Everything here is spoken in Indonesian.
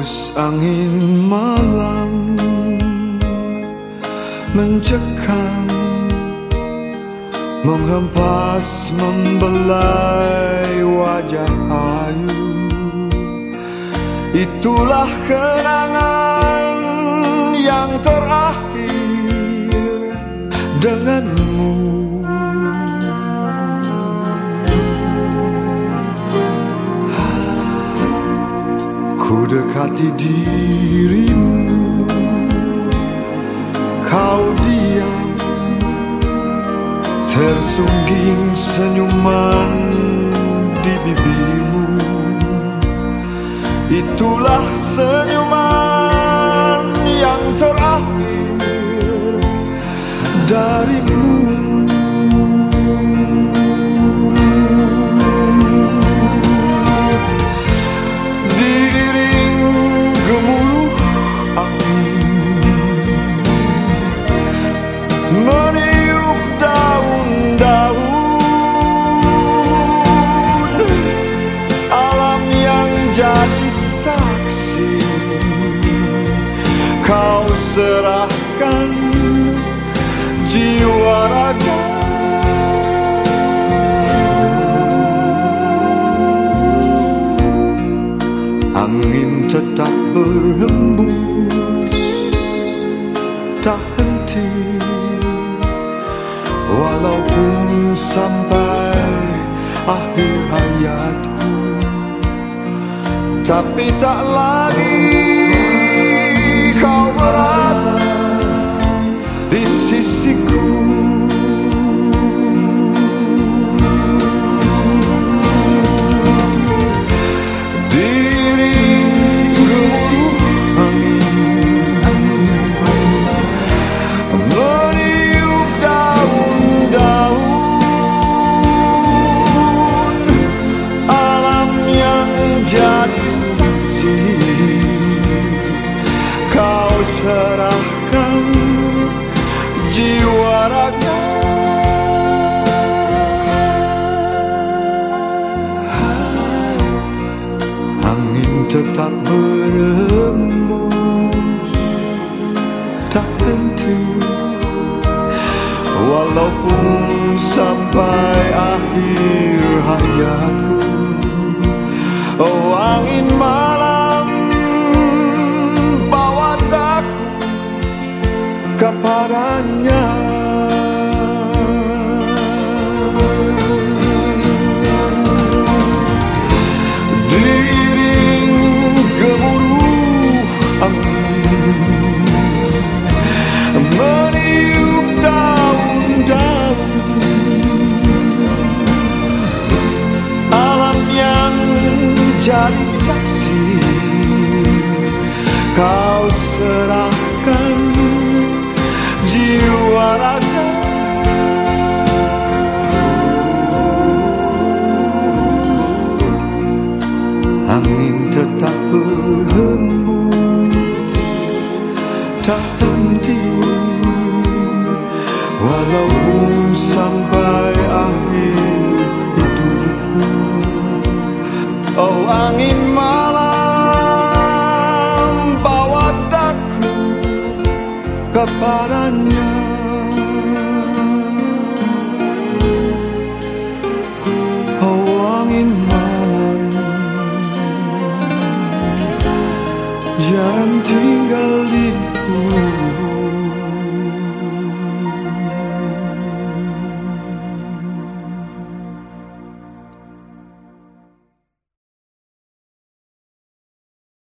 Angin malam mencekam Menghempas membelai wajah ayu. Itulah kenangan yang terakhir denganmu Ku dekati dirimu. Kau diam Tersungging senyuman di bibirmu Itulah senyuman yang terakhir darimu serahkan jiwa raga. Angin tetap berhembus. Tak henti. Walaupun sampai akhir hayatku Tapi tak lagi tetap berembus Tak henti Walaupun sampai akhir hayatku Oh angin kepadanya Kau serahkan jiwa raga Angin tetap berhembus Tak henti Walaupun sampai akhir hidupku Oh angin kepadanya awangin malam. Jangan tinggal di bumi.